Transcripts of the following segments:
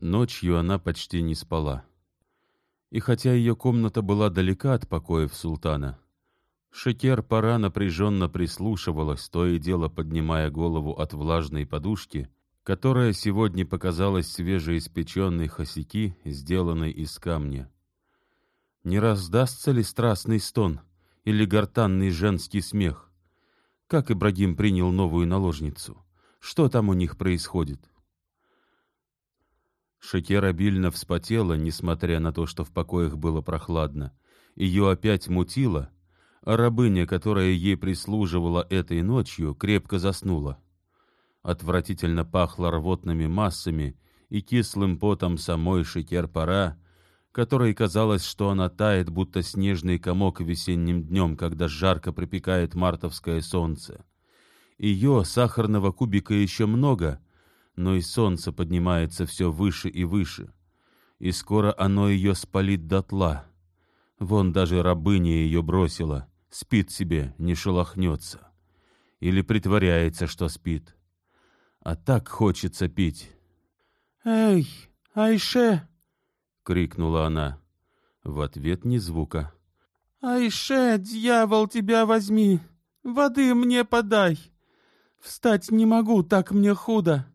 Ночью она почти не спала. И хотя ее комната была далека от покоев султана, Шекер пора напряженно прислушивалась, то и дело поднимая голову от влажной подушки, которая сегодня показалась свежеиспеченной хосяки, сделанной из камня. Не раздастся ли страстный стон или гортанный женский смех? Как Ибрагим принял новую наложницу? Что там у них происходит? Шекер обильно вспотела, несмотря на то, что в покоях было прохладно. Ее опять мутило, а рабыня, которая ей прислуживала этой ночью, крепко заснула. Отвратительно пахло рвотными массами и кислым потом самой Шекер-пора, которой казалось, что она тает, будто снежный комок весенним днем, когда жарко припекает мартовское солнце. Ее, сахарного кубика, еще много, но и солнце поднимается все выше и выше, и скоро оно ее спалит дотла. Вон даже рабыня ее бросила, спит себе, не шелохнется. Или притворяется, что спит. А так хочется пить. «Эй, Айше!» — крикнула она. В ответ ни звука. «Айше, дьявол, тебя возьми! Воды мне подай! Встать не могу, так мне худо!»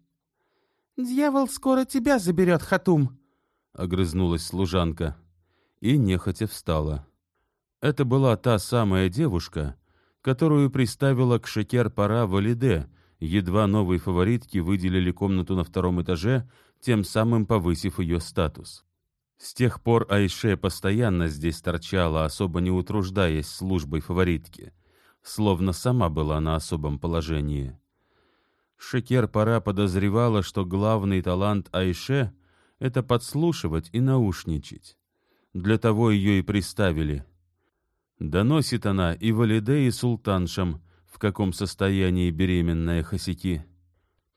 «Дьявол скоро тебя заберет, Хатум!» — огрызнулась служанка и нехотя встала. Это была та самая девушка, которую приставила к Шекер-Пара Валиде, едва новой фаворитке выделили комнату на втором этаже, тем самым повысив ее статус. С тех пор Айше постоянно здесь торчала, особо не утруждаясь службой фаворитки, словно сама была на особом положении. Шекер-пора подозревала, что главный талант Айше — это подслушивать и наушничать. Для того ее и приставили. Доносит она и Валиде, и султаншам, в каком состоянии беременная Хасики.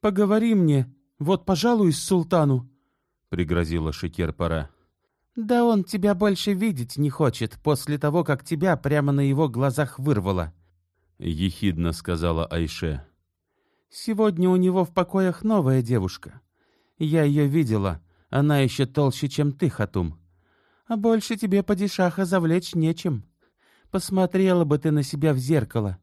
«Поговори мне, вот пожалуюсь султану», — пригрозила Шекер-пора. «Да он тебя больше видеть не хочет после того, как тебя прямо на его глазах вырвало», — ехидно сказала Айше. Сегодня у него в покоях новая девушка. Я ее видела, она еще толще, чем ты, Хатум. А больше тебе падишаха завлечь нечем. Посмотрела бы ты на себя в зеркало.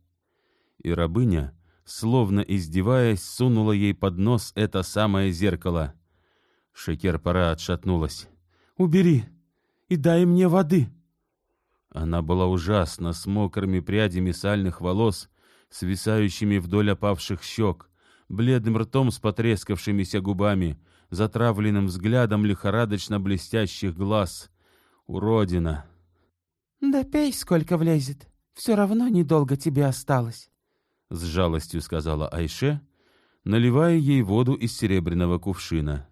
И рабыня, словно издеваясь, сунула ей под нос это самое зеркало. Шекер-пора отшатнулась. «Убери и дай мне воды!» Она была ужасна, с мокрыми прядями сальных волос, свисающими вдоль опавших щек, бледным ртом с потрескавшимися губами, затравленным взглядом лихорадочно блестящих глаз. Уродина! — Да пей, сколько влезет. Все равно недолго тебе осталось, — с жалостью сказала Айше, наливая ей воду из серебряного кувшина.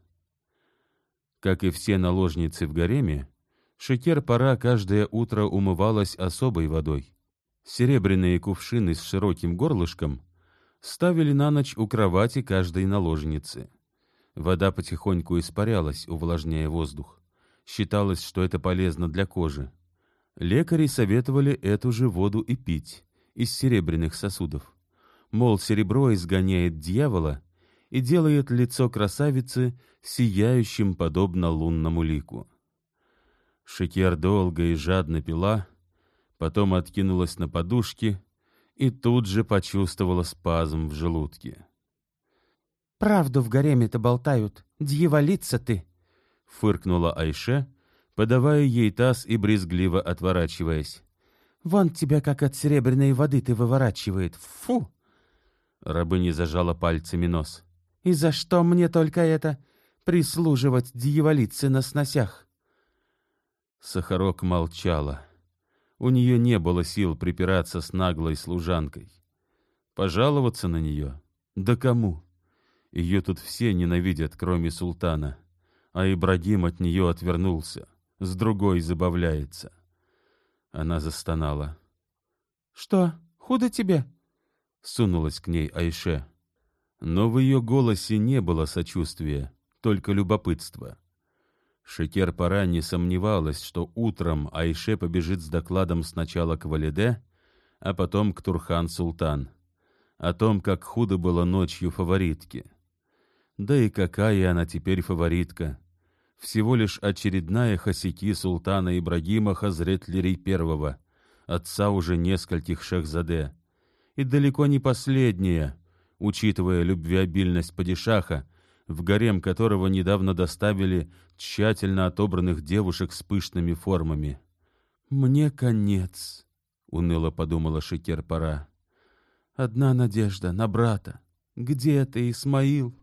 Как и все наложницы в гареме, Шекер-пора каждое утро умывалась особой водой. Серебряные кувшины с широким горлышком ставили на ночь у кровати каждой наложницы. Вода потихоньку испарялась, увлажняя воздух. Считалось, что это полезно для кожи. Лекари советовали эту же воду и пить из серебряных сосудов. Мол, серебро изгоняет дьявола и делает лицо красавицы сияющим подобно лунному лику. Шекер долго и жадно пила, потом откинулась на подушки и тут же почувствовала спазм в желудке. «Правду в гареме-то болтают, дьяволица ты!» — фыркнула Айше, подавая ей таз и брезгливо отворачиваясь. «Вон тебя как от серебряной воды ты выворачивает! Фу!» Рабыня зажала пальцами нос. «И за что мне только это? Прислуживать дьяволице на сносях?» Сахарок молчала. У нее не было сил припираться с наглой служанкой. Пожаловаться на нее? Да кому? Ее тут все ненавидят, кроме султана. А Ибрагим от нее отвернулся, с другой забавляется. Она застонала. — Что, худо тебе? — сунулась к ней Айше. Но в ее голосе не было сочувствия, только любопытство. Шекер-пора не сомневалась, что утром Айше побежит с докладом сначала к Валиде, а потом к Турхан-Султан, о том, как худо было ночью фаворитке. Да и какая она теперь фаворитка, всего лишь очередная хасики султана Ибрагима Хазретлерей I, отца уже нескольких шахзаде, и далеко не последняя, учитывая любвеобильность падишаха, в гарем которого недавно доставили тщательно отобранных девушек с пышными формами. «Мне конец», — уныло подумала Шекер-пора. «Одна надежда на брата. Где ты, Исмаил?»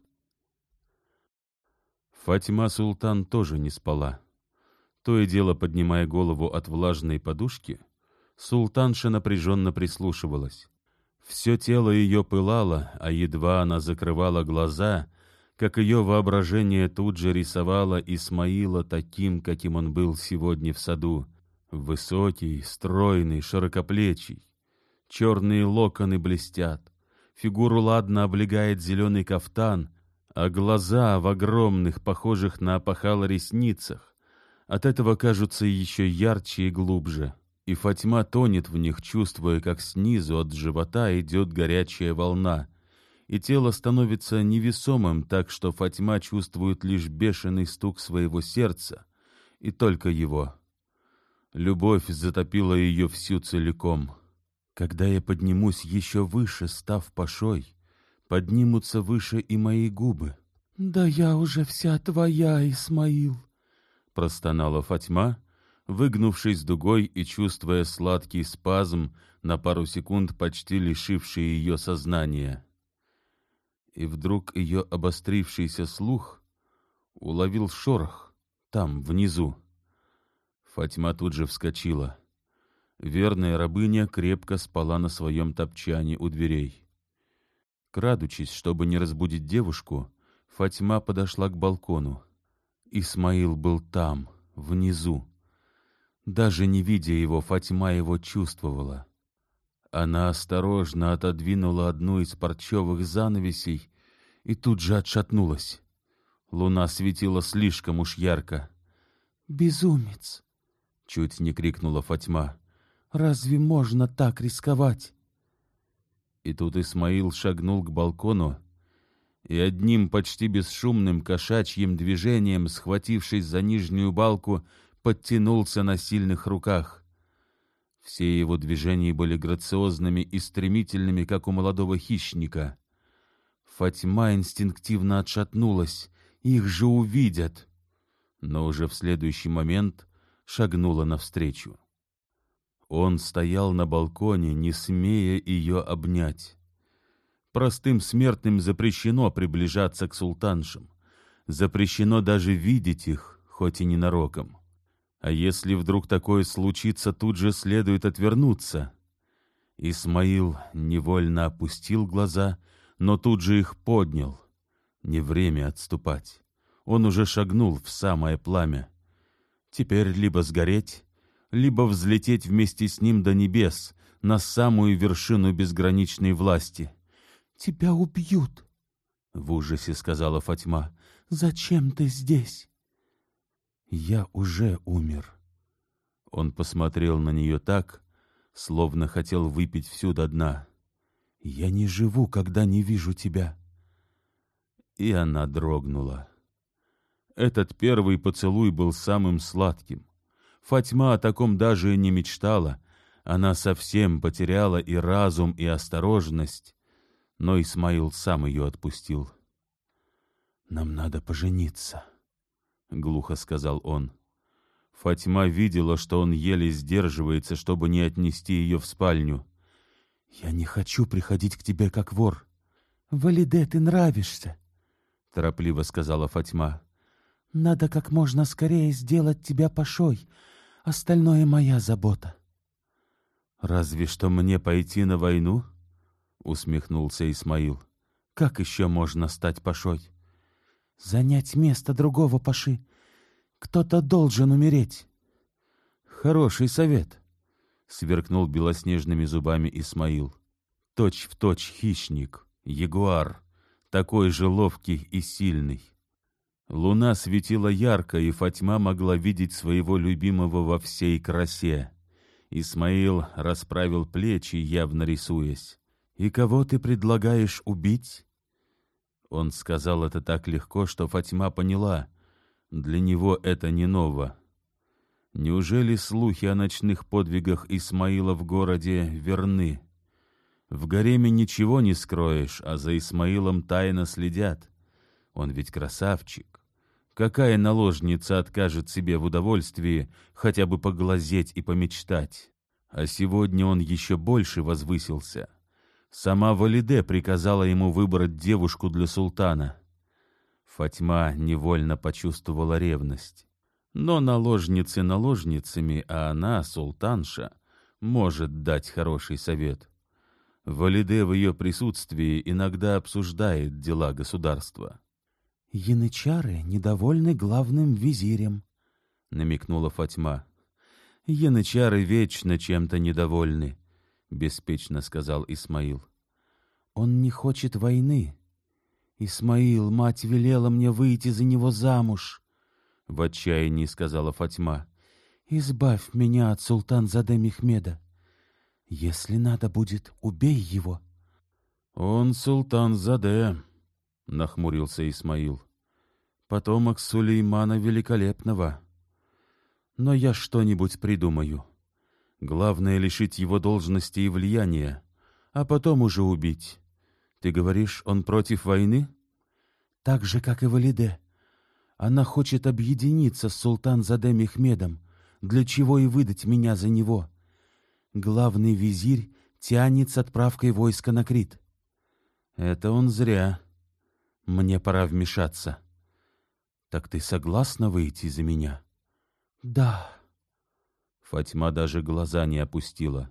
Фатима Султан тоже не спала. То и дело, поднимая голову от влажной подушки, султанша напряженно прислушивалась. Все тело ее пылало, а едва она закрывала глаза, как ее воображение тут же рисовало Исмаила таким, каким он был сегодня в саду. Высокий, стройный, широкоплечий. Черные локоны блестят. Фигуру ладно облегает зеленый кафтан, а глаза в огромных, похожих на опахало ресницах, от этого кажутся еще ярче и глубже. И Фатьма тонет в них, чувствуя, как снизу от живота идет горячая волна, и тело становится невесомым, так что Фатьма чувствует лишь бешеный стук своего сердца, и только его. Любовь затопила ее всю целиком. Когда я поднимусь еще выше, став пашой, поднимутся выше и мои губы. — Да я уже вся твоя, Исмаил, — простонала Фатьма, выгнувшись дугой и чувствуя сладкий спазм, на пару секунд почти лишивший ее сознания. И вдруг ее обострившийся слух уловил шорох там, внизу. Фатьма тут же вскочила. Верная рабыня крепко спала на своем топчане у дверей. Крадучись, чтобы не разбудить девушку, Фатьма подошла к балкону. Исмаил был там, внизу. Даже не видя его, Фатьма его чувствовала. Она осторожно отодвинула одну из парчевых занавесей и тут же отшатнулась. Луна светила слишком уж ярко. «Безумец!» — чуть не крикнула Фатьма. «Разве можно так рисковать?» И тут Исмаил шагнул к балкону и одним почти бесшумным кошачьим движением, схватившись за нижнюю балку, подтянулся на сильных руках. Все его движения были грациозными и стремительными, как у молодого хищника. Фатьма инстинктивно отшатнулась. Их же увидят. Но уже в следующий момент шагнула навстречу. Он стоял на балконе, не смея ее обнять. Простым смертным запрещено приближаться к султаншам. Запрещено даже видеть их, хоть и ненароком. А если вдруг такое случится, тут же следует отвернуться. Исмаил невольно опустил глаза, но тут же их поднял. Не время отступать. Он уже шагнул в самое пламя. Теперь либо сгореть, либо взлететь вместе с ним до небес, на самую вершину безграничной власти. «Тебя убьют!» — в ужасе сказала Фатьма. «Зачем ты здесь?» «Я уже умер». Он посмотрел на нее так, словно хотел выпить всю до дна. «Я не живу, когда не вижу тебя». И она дрогнула. Этот первый поцелуй был самым сладким. Фатьма о таком даже и не мечтала. Она совсем потеряла и разум, и осторожность. Но Исмаил сам ее отпустил. «Нам надо пожениться», — глухо сказал он. Фатьма видела, что он еле сдерживается, чтобы не отнести ее в спальню. «Я не хочу приходить к тебе как вор». «Валиде, ты нравишься», — торопливо сказала Фатьма. «Надо как можно скорее сделать тебя пошой, Остальное моя забота. Разве что мне пойти на войну? Усмехнулся Исмаил. Как еще можно стать пашой? Занять место другого паши. Кто-то должен умереть. Хороший совет, сверкнул белоснежными зубами Исмаил. Точь в точь хищник, ягуар, такой же ловкий и сильный. Луна светила ярко, и Фатьма могла видеть своего любимого во всей красе. Исмаил расправил плечи, явно рисуясь. «И кого ты предлагаешь убить?» Он сказал это так легко, что Фатьма поняла. Для него это не ново. Неужели слухи о ночных подвигах Исмаила в городе верны? В гареме ничего не скроешь, а за Исмаилом тайно следят. Он ведь красавчик. Какая наложница откажет себе в удовольствии хотя бы поглазеть и помечтать? А сегодня он еще больше возвысился. Сама Валиде приказала ему выбрать девушку для султана. Фатьма невольно почувствовала ревность. Но наложницы наложницами, а она, султанша, может дать хороший совет. Валиде в ее присутствии иногда обсуждает дела государства. «Янычары недовольны главным визирем», — намекнула Фатьма. Янычары вечно чем-то недовольны, — беспечно сказал Исмаил. Он не хочет войны. Исмаил, мать велела мне выйти за него замуж, — в отчаянии сказала Фатьма. Избавь меня от султан Заде Мехмеда. Если надо будет, убей его. Он султан Заде, — нахмурился Исмаил. Потомок Сулеймана Великолепного но я что-нибудь придумаю. Главное — лишить его должности и влияния, а потом уже убить. Ты говоришь, он против войны? Так же, как и Валиде. Она хочет объединиться с султан Заде Мехмедом, для чего и выдать меня за него. Главный визирь тянет с отправкой войска на Крит. Это он зря. Мне пора вмешаться. Так ты согласна выйти за меня? «Да». Фатьма даже глаза не опустила,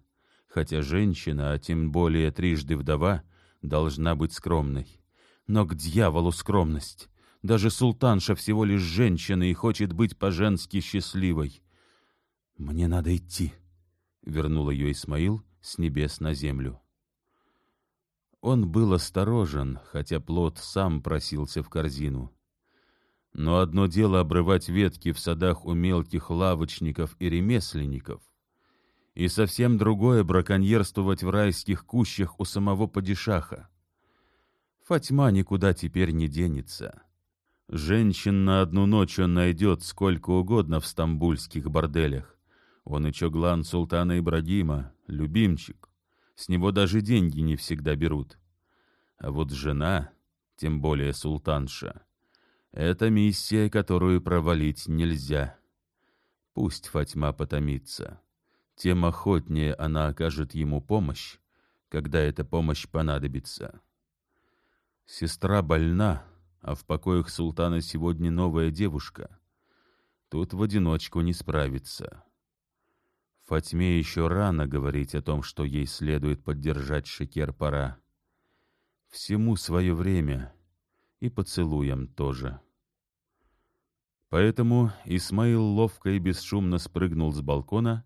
хотя женщина, а тем более трижды вдова, должна быть скромной. Но к дьяволу скромность! Даже султанша всего лишь женщина и хочет быть по-женски счастливой. «Мне надо идти», — вернул ее Исмаил с небес на землю. Он был осторожен, хотя плод сам просился в корзину. Но одно дело обрывать ветки в садах у мелких лавочников и ремесленников, и совсем другое браконьерствовать в райских кущах у самого падишаха. Фатьма никуда теперь не денется. Женщин на одну ночь он найдет сколько угодно в стамбульских борделях. Он и чоглан султана Ибрагима, любимчик. С него даже деньги не всегда берут. А вот жена, тем более султанша, это миссия, которую провалить нельзя. Пусть Фатьма потомится. Тем охотнее она окажет ему помощь, когда эта помощь понадобится. Сестра больна, а в покоях султана сегодня новая девушка. Тут в одиночку не справится. Фатьме еще рано говорить о том, что ей следует поддержать Шекер-пора. Всему свое время — и поцелуем тоже. Поэтому Исмаил ловко и бесшумно спрыгнул с балкона,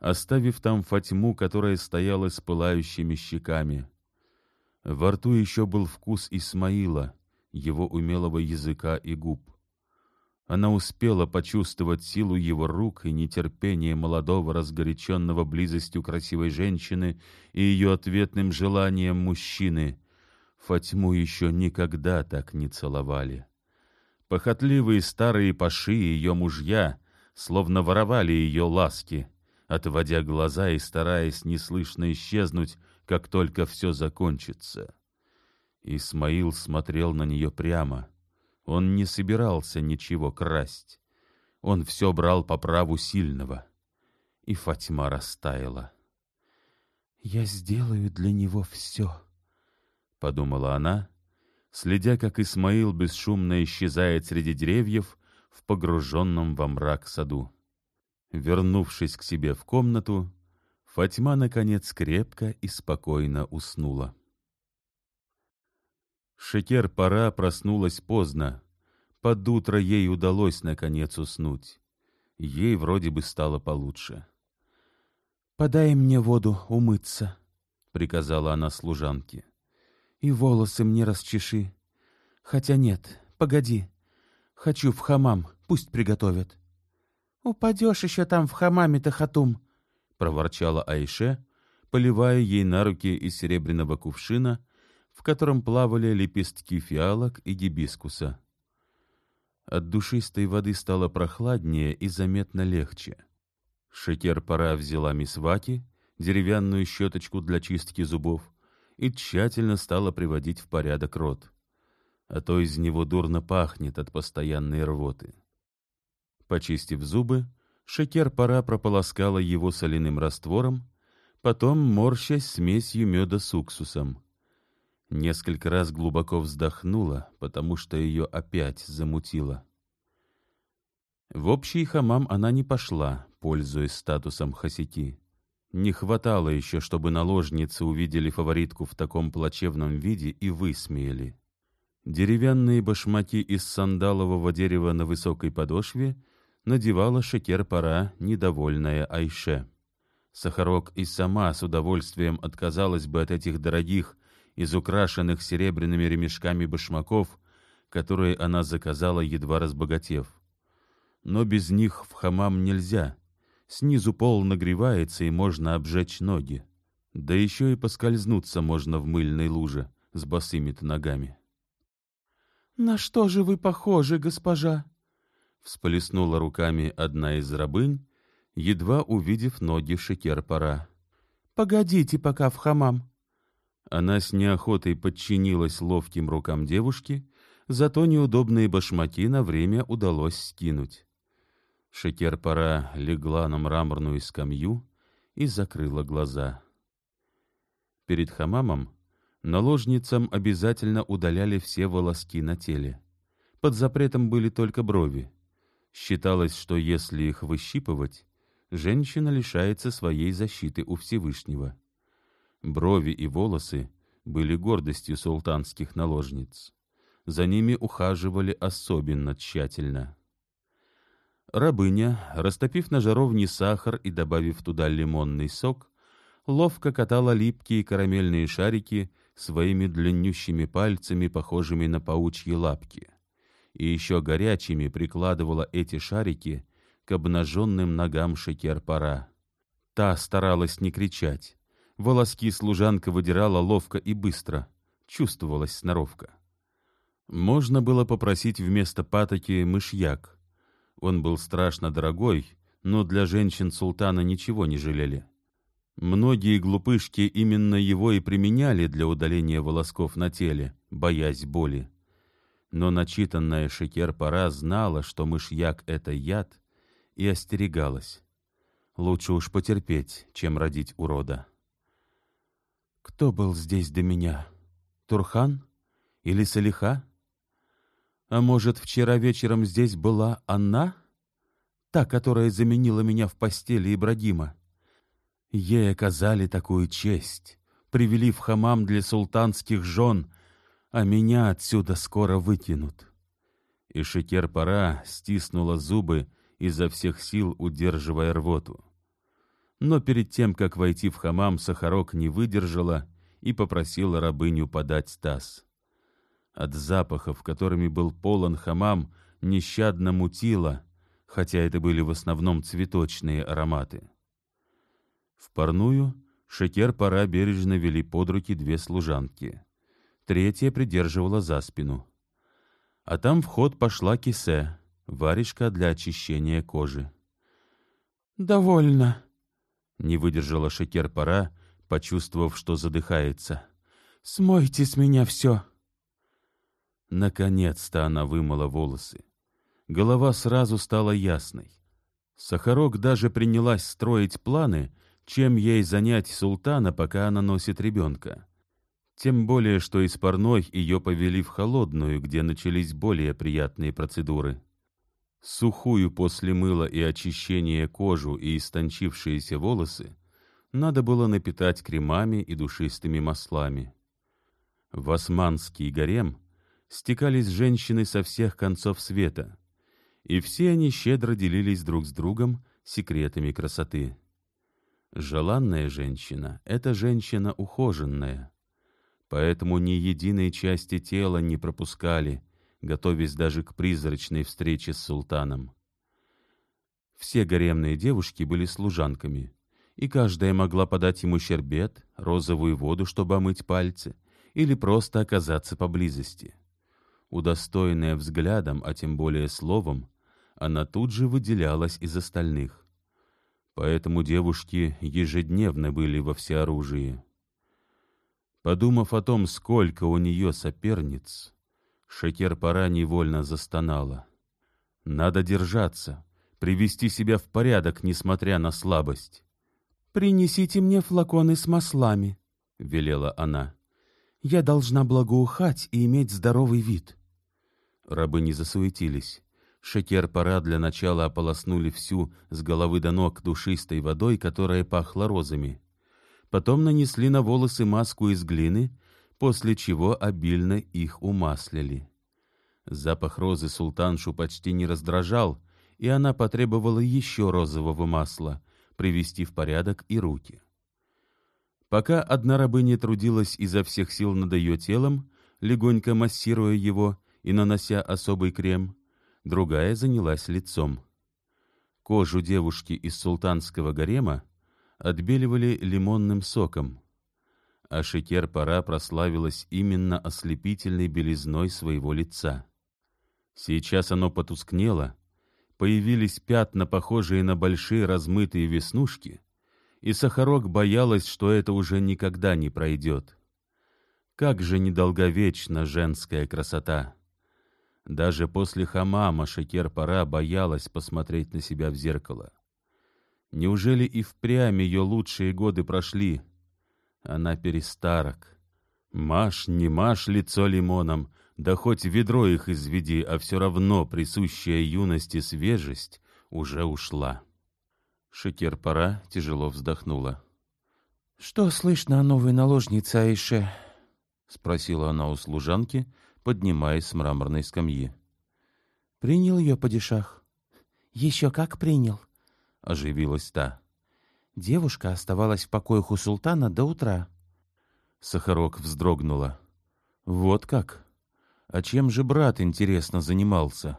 оставив там Фатьму, которая стояла с пылающими щеками. Во рту еще был вкус Исмаила, его умелого языка и губ. Она успела почувствовать силу его рук и нетерпение молодого, разгоряченного близостью красивой женщины и ее ответным желанием мужчины, Фатьму еще никогда так не целовали. Похотливые старые паши и ее мужья словно воровали ее ласки, отводя глаза и стараясь неслышно исчезнуть, как только все закончится. Исмаил смотрел на нее прямо. Он не собирался ничего красть. Он все брал по праву сильного. И Фатьма растаяла. «Я сделаю для него все», подумала она, следя, как Исмаил бесшумно исчезает среди деревьев в погруженном во мрак саду. Вернувшись к себе в комнату, Фатьма, наконец, крепко и спокойно уснула. Шекер-пора проснулась поздно. Под утро ей удалось, наконец, уснуть. Ей вроде бы стало получше. «Подай мне воду умыться», — приказала она служанке и волосы мне расчеши. Хотя нет, погоди. Хочу в хамам, пусть приготовят. Упадешь еще там в хамаме-то, Хатум, — проворчала Айше, поливая ей на руки из серебряного кувшина, в котором плавали лепестки фиалок и гибискуса. От душистой воды стало прохладнее и заметно легче. Шекер-пора взяла мисваки, деревянную щеточку для чистки зубов, и тщательно стала приводить в порядок рот, а то из него дурно пахнет от постоянной рвоты. Почистив зубы, Шекер-пора прополоскала его соляным раствором, потом морщась смесью меда с уксусом. Несколько раз глубоко вздохнула, потому что ее опять замутило. В общий хамам она не пошла, пользуясь статусом хасики. Не хватало еще, чтобы наложницы увидели фаворитку в таком плачевном виде и высмеяли. Деревянные башмаки из сандалового дерева на высокой подошве надевала шекер-пора, недовольная Айше. Сахарок и сама с удовольствием отказалась бы от этих дорогих, изукрашенных серебряными ремешками башмаков, которые она заказала, едва разбогатев. Но без них в хамам нельзя — Снизу пол нагревается, и можно обжечь ноги. Да еще и поскользнуться можно в мыльной луже с босыми-то ногами. — На что же вы похожи, госпожа? — всплеснула руками одна из рабынь, едва увидев ноги шекер-пора. — Погодите пока в хамам. Она с неохотой подчинилась ловким рукам девушки, зато неудобные башмаки на время удалось скинуть. Шекер-пора легла на мраморную скамью и закрыла глаза. Перед хамамом наложницам обязательно удаляли все волоски на теле. Под запретом были только брови. Считалось, что если их выщипывать, женщина лишается своей защиты у Всевышнего. Брови и волосы были гордостью султанских наложниц. За ними ухаживали особенно тщательно. Рабыня, растопив на жаровне сахар и добавив туда лимонный сок, ловко катала липкие карамельные шарики своими длиннющими пальцами, похожими на паучьи лапки, и еще горячими прикладывала эти шарики к обнаженным ногам шекер-пора. Та старалась не кричать. Волоски служанка выдирала ловко и быстро. Чувствовалась сноровка. Можно было попросить вместо патоки мышьяк, он был страшно дорогой, но для женщин султана ничего не жалели. Многие глупышки именно его и применяли для удаления волосков на теле, боясь боли. Но начитанная Шекер-пора знала, что мышьяк — это яд, и остерегалась. Лучше уж потерпеть, чем родить урода. «Кто был здесь до меня? Турхан или Салиха?» А может, вчера вечером здесь была она? Та, которая заменила меня в постели Ибрагима. Ей оказали такую честь, привели в хамам для султанских жен, а меня отсюда скоро вытянут. И Шекер-пора стиснула зубы, изо всех сил удерживая рвоту. Но перед тем, как войти в хамам, Сахарок не выдержала и попросила рабыню подать таз. От запахов, которыми был полон хамам, нещадно мутило, хотя это были в основном цветочные ароматы. В парную шекер-пора бережно вели под руки две служанки. Третья придерживала за спину. А там в ход пошла кисе, варежка для очищения кожи. «Довольно», — не выдержала шекер-пора, почувствовав, что задыхается. «Смойте с меня все». Наконец-то она вымыла волосы. Голова сразу стала ясной. Сахарок даже принялась строить планы, чем ей занять султана, пока она носит ребенка. Тем более, что из парной ее повели в холодную, где начались более приятные процедуры. Сухую после мыла и очищения кожу и истончившиеся волосы надо было напитать кремами и душистыми маслами. В османский гарем стекались женщины со всех концов света, и все они щедро делились друг с другом секретами красоты. Желанная женщина — это женщина ухоженная, поэтому ни единой части тела не пропускали, готовясь даже к призрачной встрече с султаном. Все гаремные девушки были служанками, и каждая могла подать ему щербет, розовую воду, чтобы омыть пальцы, или просто оказаться поблизости — Удостоенная взглядом, а тем более словом, она тут же выделялась из остальных. Поэтому девушки ежедневно были во всеоружии. Подумав о том, сколько у нее соперниц, Шекер-пора невольно застонала. Надо держаться, привести себя в порядок, несмотря на слабость. «Принесите мне флаконы с маслами», — велела она. «Я должна благоухать и иметь здоровый вид». Рабы не засуетились. Шекер-пора для начала ополоснули всю с головы до ног душистой водой, которая пахла розами. Потом нанесли на волосы маску из глины, после чего обильно их умаслили. Запах розы султаншу почти не раздражал, и она потребовала еще розового масла, привести в порядок и руки. Пока одна рабыня трудилась изо всех сил над ее телом, легонько массируя его и нанося особый крем, другая занялась лицом. Кожу девушки из султанского гарема отбеливали лимонным соком, а Шекер-пора прославилась именно ослепительной белизной своего лица. Сейчас оно потускнело, появились пятна, похожие на большие размытые веснушки, и Сахарок боялась, что это уже никогда не пройдет. Как же недолговечна женская красота! Даже после хамама Шекер-пора боялась посмотреть на себя в зеркало. Неужели и впрямь ее лучшие годы прошли? Она перестарок. Маш, не маш лицо лимоном, да хоть ведро их изведи, а все равно присущая юности свежесть уже ушла. Шекер-пора тяжело вздохнула. — Что слышно о новой наложнице Айше? — спросила она у служанки, поднимаясь с мраморной скамьи. — Принял ее падишах? — Еще как принял, — оживилась та. Девушка оставалась в покоях у султана до утра. Сахарок вздрогнула. — Вот как? А чем же брат, интересно, занимался?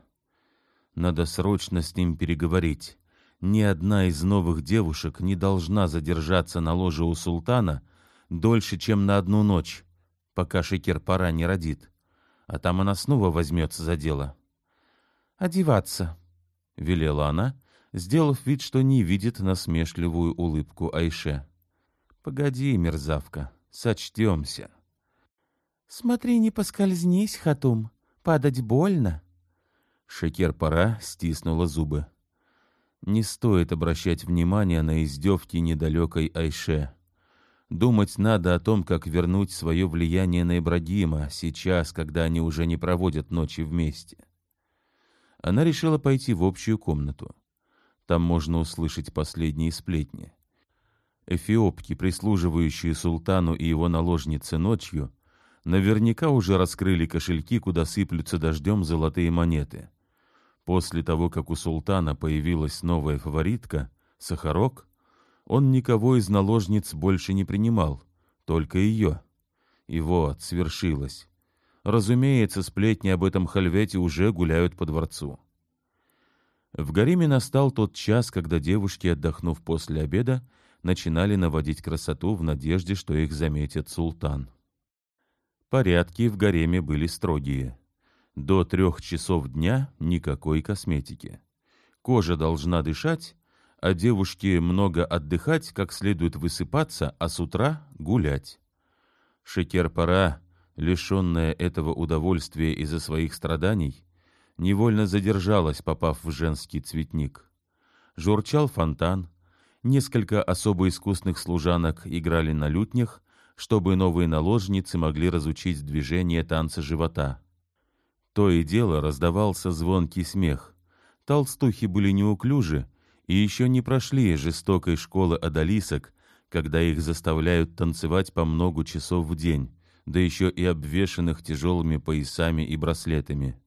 Надо срочно с ним переговорить. Ни одна из новых девушек не должна задержаться на ложе у султана дольше, чем на одну ночь, пока Шекер-пора не родит. А там она снова возьмется за дело. «Одеваться», — велела она, сделав вид, что не видит насмешливую улыбку Айше. «Погоди, мерзавка, сочтемся». «Смотри, не поскользнись, Хатум, падать больно». Шекер-пора стиснула зубы. Не стоит обращать внимание на издевки недалекой Айше. Думать надо о том, как вернуть свое влияние на Ибрагима, сейчас, когда они уже не проводят ночи вместе. Она решила пойти в общую комнату. Там можно услышать последние сплетни. Эфиопки, прислуживающие султану и его наложнице ночью, наверняка уже раскрыли кошельки, куда сыплются дождем золотые монеты. После того, как у султана появилась новая фаворитка, Сахарок, он никого из наложниц больше не принимал, только ее. И вот, свершилось. Разумеется, сплетни об этом хальвете уже гуляют по дворцу. В гареме настал тот час, когда девушки, отдохнув после обеда, начинали наводить красоту в надежде, что их заметит султан. Порядки в гареме были строгие. До трех часов дня никакой косметики. Кожа должна дышать, а девушке много отдыхать, как следует высыпаться, а с утра гулять. Шекер-пора, лишенная этого удовольствия из-за своих страданий, невольно задержалась, попав в женский цветник. Журчал фонтан, несколько особо искусных служанок играли на лютнях, чтобы новые наложницы могли разучить движение танца живота. То и дело раздавался звонкий смех. Толстухи были неуклюжи и еще не прошли жестокой школы одолисок, когда их заставляют танцевать по много часов в день, да еще и обвешанных тяжелыми поясами и браслетами.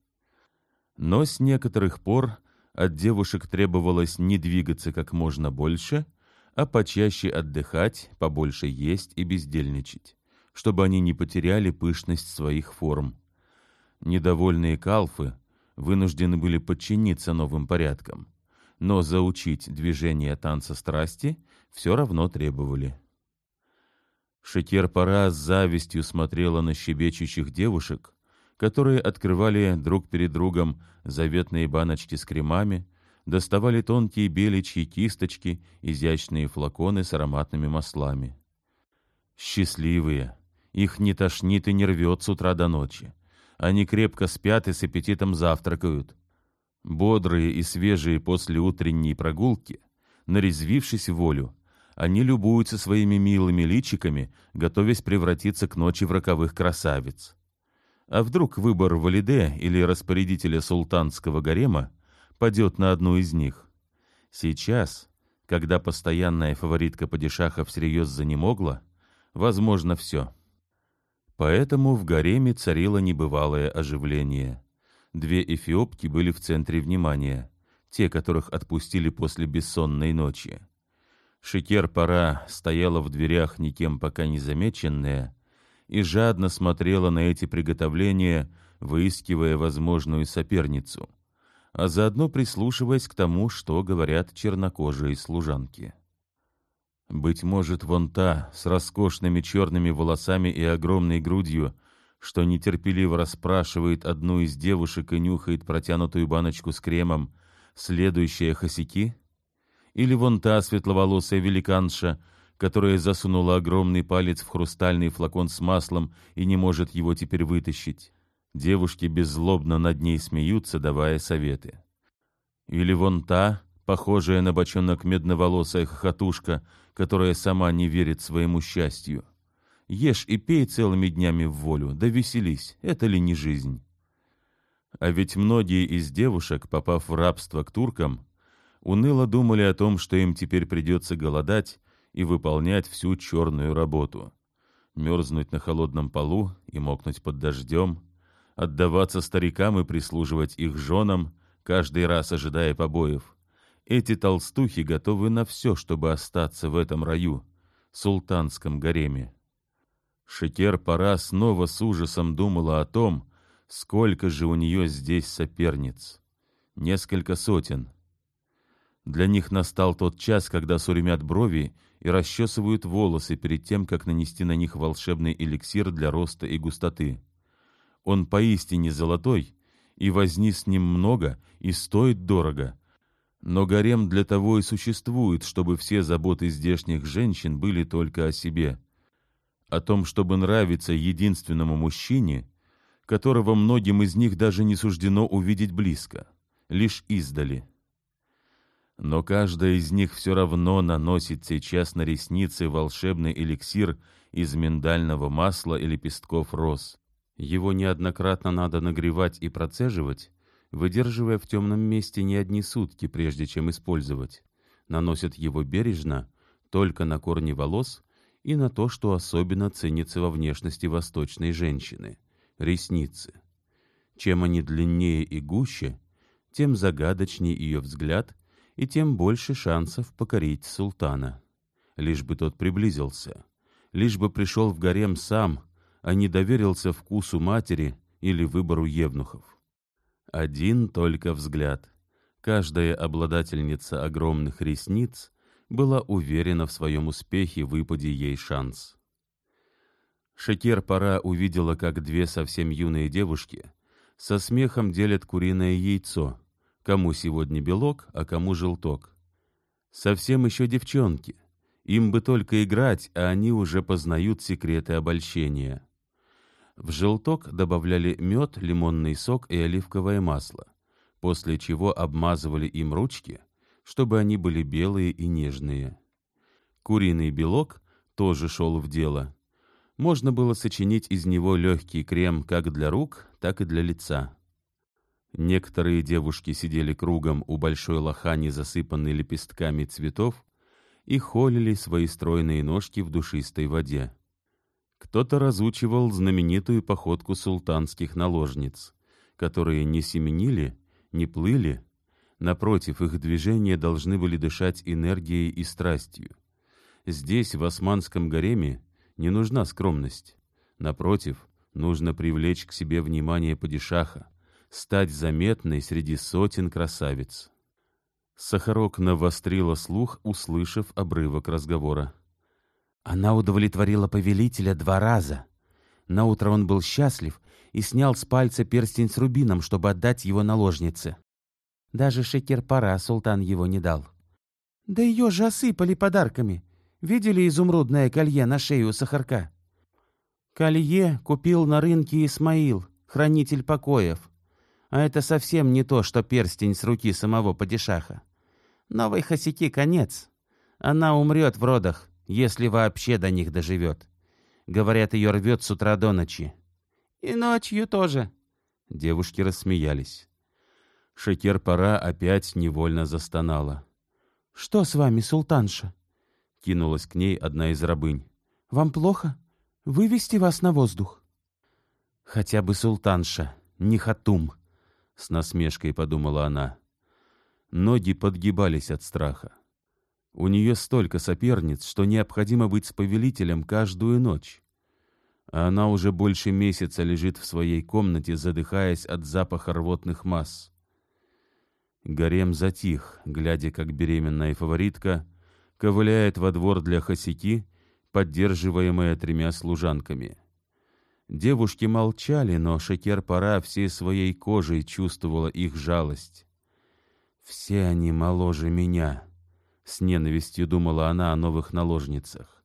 Но с некоторых пор от девушек требовалось не двигаться как можно больше — а почаще отдыхать, побольше есть и бездельничать, чтобы они не потеряли пышность своих форм. Недовольные калфы вынуждены были подчиниться новым порядкам, но заучить движение танца страсти все равно требовали. Шекер-пора с завистью смотрела на щебечущих девушек, которые открывали друг перед другом заветные баночки с кремами, доставали тонкие беличьи кисточки, изящные флаконы с ароматными маслами. Счастливые, их не тошнит и не рвет с утра до ночи. Они крепко спят и с аппетитом завтракают. Бодрые и свежие после утренней прогулки, нарезвившись волю, они любуются своими милыми личиками, готовясь превратиться к ночи в роковых красавиц. А вдруг выбор валиде или распорядителя султанского гарема падет на одну из них? Сейчас, когда постоянная фаворитка падишаха всерьез занемогла, возможно все. Поэтому в гареме царило небывалое оживление. Две эфиопки были в центре внимания, те, которых отпустили после бессонной ночи. Шикер-пора стояла в дверях никем пока не замеченная и жадно смотрела на эти приготовления, выискивая возможную соперницу, а заодно прислушиваясь к тому, что говорят чернокожие служанки. Быть может, вон та, с роскошными черными волосами и огромной грудью, что нетерпеливо расспрашивает одну из девушек и нюхает протянутую баночку с кремом, следующая хосяки — или вон та светловолосая великанша, которая засунула огромный палец в хрустальный флакон с маслом и не может его теперь вытащить. Девушки беззлобно над ней смеются, давая советы. Или вон та, похожая на бочонок медноволосая хохотушка, которая сама не верит своему счастью. Ешь и пей целыми днями в волю, да веселись, это ли не жизнь? А ведь многие из девушек, попав в рабство к туркам, уныло думали о том, что им теперь придется голодать и выполнять всю черную работу. Мерзнуть на холодном полу и мокнуть под дождем, отдаваться старикам и прислуживать их женам, каждый раз ожидая побоев. Эти толстухи готовы на все, чтобы остаться в этом раю, султанском гареме. Шекер-пора снова с ужасом думала о том, сколько же у нее здесь соперниц. Несколько сотен — для них настал тот час, когда сурьмят брови и расчесывают волосы перед тем, как нанести на них волшебный эликсир для роста и густоты. Он поистине золотой, и возни с ним много и стоит дорого. Но гарем для того и существует, чтобы все заботы здешних женщин были только о себе. О том, чтобы нравиться единственному мужчине, которого многим из них даже не суждено увидеть близко, лишь издали но каждая из них все равно наносит сейчас на ресницы волшебный эликсир из миндального масла и лепестков роз. Его неоднократно надо нагревать и процеживать, выдерживая в темном месте не одни сутки, прежде чем использовать. Наносят его бережно, только на корни волос и на то, что особенно ценится во внешности восточной женщины — ресницы. Чем они длиннее и гуще, тем загадочнее ее взгляд — и тем больше шансов покорить султана. Лишь бы тот приблизился, лишь бы пришел в гарем сам, а не доверился вкусу матери или выбору евнухов. Один только взгляд. Каждая обладательница огромных ресниц была уверена в своем успехе, выпаде ей шанс. Шекер-пора увидела, как две совсем юные девушки со смехом делят куриное яйцо — Кому сегодня белок, а кому желток. Совсем еще девчонки. Им бы только играть, а они уже познают секреты обольщения. В желток добавляли мед, лимонный сок и оливковое масло, после чего обмазывали им ручки, чтобы они были белые и нежные. Куриный белок тоже шел в дело. Можно было сочинить из него легкий крем как для рук, так и для лица. Некоторые девушки сидели кругом у большой лохани, засыпанной лепестками цветов, и холили свои стройные ножки в душистой воде. Кто-то разучивал знаменитую походку султанских наложниц, которые не семенили, не плыли, напротив, их движения должны были дышать энергией и страстью. Здесь, в османском гареме, не нужна скромность. Напротив, нужно привлечь к себе внимание падишаха, стать заметной среди сотен красавиц. Сахарок навострила слух, услышав обрывок разговора. Она удовлетворила повелителя два раза, Наутро он был счастлив и снял с пальца перстень с рубином, чтобы отдать его наложнице. Даже шекер-пора султан его не дал. Да ее же осыпали подарками. Видели изумрудное колье на шею Сахарка? Колье купил на рынке Исмаил, хранитель покоев. А это совсем не то, что перстень с руки самого падишаха. Новой Хасики конец. Она умрет в родах, если вообще до них доживет. Говорят, ее рвет с утра до ночи. И ночью тоже. Девушки рассмеялись. Шекер-пора опять невольно застонала. «Что с вами, султанша?» Кинулась к ней одна из рабынь. «Вам плохо? Вывести вас на воздух?» «Хотя бы султанша, не хатум», — с насмешкой подумала она. Ноги подгибались от страха. У нее столько соперниц, что необходимо быть с повелителем каждую ночь. А она уже больше месяца лежит в своей комнате, задыхаясь от запаха рвотных масс. Гарем затих, глядя, как беременная фаворитка ковыляет во двор для хосяки, поддерживаемая тремя служанками. Девушки молчали, но Шекер-пора всей своей кожей чувствовала их жалость. «Все они моложе меня», — с ненавистью думала она о новых наложницах.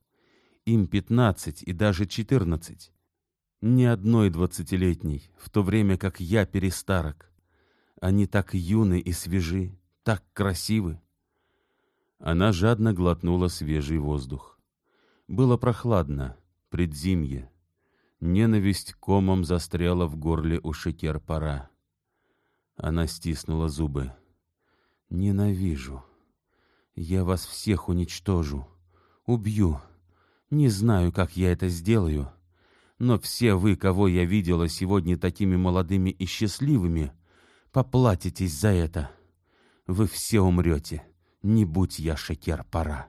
«Им пятнадцать и даже четырнадцать. Ни одной двадцатилетней, в то время как я перестарок. Они так юны и свежи, так красивы. Она жадно глотнула свежий воздух. Было прохладно, предзимье. Ненависть комом застряла в горле у шекер-пора. Она стиснула зубы. «Ненавижу. Я вас всех уничтожу. Убью. Не знаю, как я это сделаю. Но все вы, кого я видела сегодня такими молодыми и счастливыми, поплатитесь за это. Вы все умрете, не будь я шекер, пора.